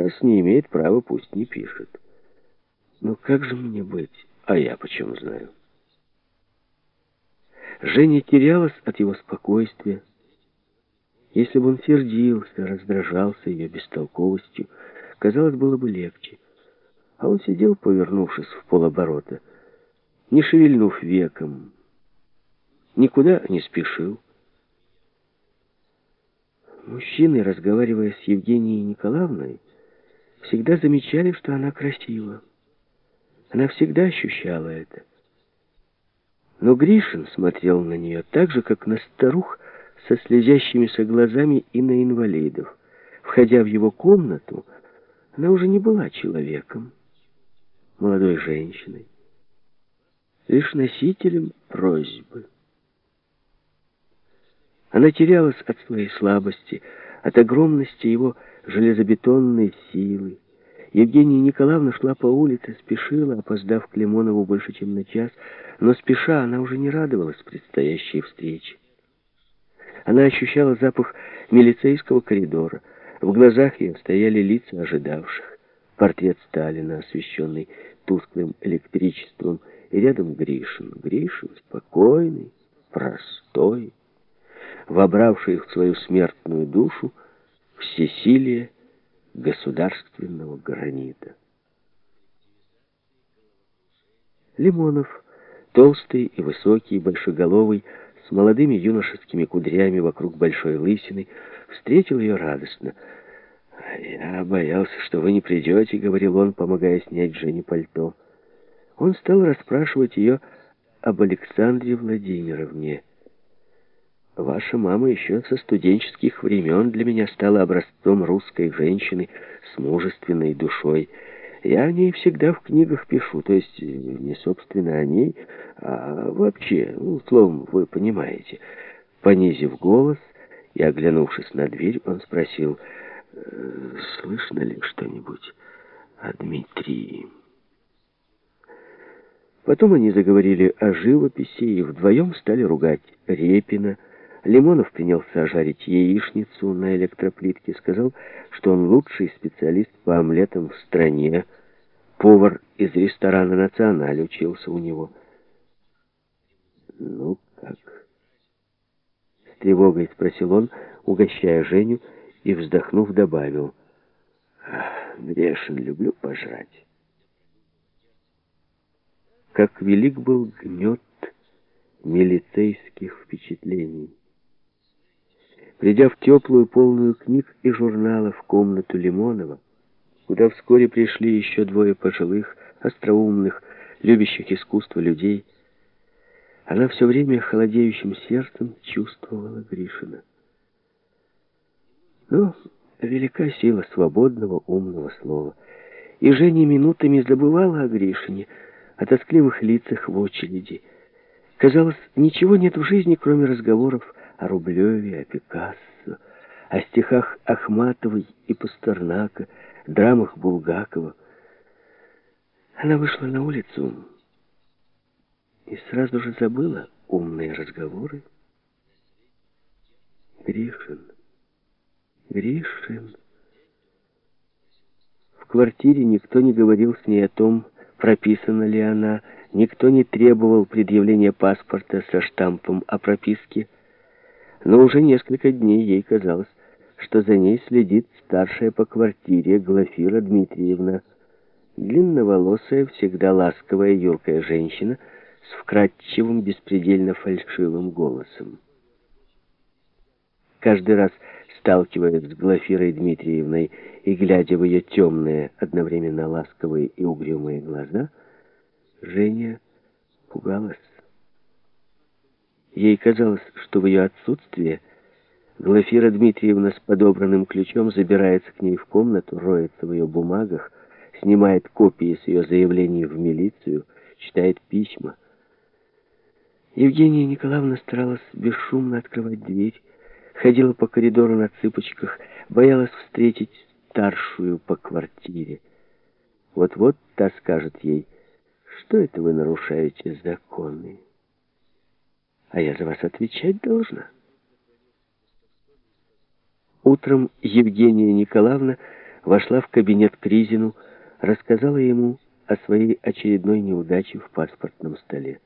Раз не имеет права, пусть не пишет. Ну как же мне быть? А я почем знаю? Женя терялась от его спокойствия. Если бы он сердился, раздражался ее бестолковостью, казалось, было бы легче. А он сидел, повернувшись в полоборота, не шевельнув веком, никуда не спешил. Мужчины, разговаривая с Евгенией Николаевной, всегда замечали, что она красива. Она всегда ощущала это. Но Гришин смотрел на нее так же, как на старух со слезящимися глазами и на инвалидов. Входя в его комнату, она уже не была человеком, молодой женщиной, лишь носителем просьбы. Она терялась от своей слабости, от огромности его железобетонной силы. Евгения Николаевна шла по улице, спешила, опоздав к Лимонову больше, чем на час, но спеша она уже не радовалась предстоящей встрече. Она ощущала запах милицейского коридора. В глазах ее стояли лица ожидавших. Портрет Сталина, освещенный тусклым электричеством, и рядом Гришин. Гришин спокойный, простой, вобравший в свою смертную душу всесилие государственного гранита. Лимонов, толстый и высокий, большеголовый, с молодыми юношескими кудрями вокруг большой лысины, встретил ее радостно. «Я боялся, что вы не придете», — говорил он, помогая снять Жене пальто. Он стал расспрашивать ее об Александре Владимировне. Ваша мама еще со студенческих времен для меня стала образцом русской женщины с мужественной душой. Я о ней всегда в книгах пишу, то есть не собственно о ней, а вообще, ну, словом, вы понимаете. Понизив голос и оглянувшись на дверь, он спросил, «Э, слышно ли что-нибудь о Дмитрии? Потом они заговорили о живописи и вдвоем стали ругать Репина, Лимонов принялся жарить яичницу на электроплитке, сказал, что он лучший специалист по омлетам в стране. Повар из ресторана «Националь» учился у него. «Ну как?» С тревогой спросил он, угощая Женю, и, вздохнув, добавил. «Грешен, люблю пожрать». Как велик был гнет милицейских впечатлений. Придя в теплую, полную книг и журналов комнату Лимонова, куда вскоре пришли еще двое пожилых, остроумных, любящих искусство людей, она все время холодеющим сердцем чувствовала Гришина. Но велика сила свободного умного слова, и Женя минутами забывала о Гришине, о тоскливых лицах в очереди. Казалось, ничего нет в жизни, кроме разговоров о Рублеве, о Пикассо, о стихах Ахматовой и Пастернака, драмах Булгакова. Она вышла на улицу и сразу же забыла умные разговоры. Гришин, Гришин. В квартире никто не говорил с ней о том, прописана ли она, никто не требовал предъявления паспорта со штампом о прописке, но уже несколько дней ей казалось, что за ней следит старшая по квартире Глафира Дмитриевна, длинноволосая, всегда ласковая, юркая женщина с вкрадчивым, беспредельно фальшивым голосом. Каждый раз, сталкиваясь с Глафирой Дмитриевной и глядя в ее темные, одновременно ласковые и угрюмые глаза, Женя пугалась. Ей казалось, что в ее отсутствие Глафира Дмитриевна с подобранным ключом забирается к ней в комнату, роется в ее бумагах, снимает копии с ее заявлений в милицию, читает письма. Евгения Николаевна старалась бесшумно открывать дверь, ходила по коридору на цыпочках, боялась встретить старшую по квартире. Вот-вот та скажет ей, что это вы нарушаете законы а я за вас отвечать должна. Утром Евгения Николаевна вошла в кабинет к рассказала ему о своей очередной неудаче в паспортном столе.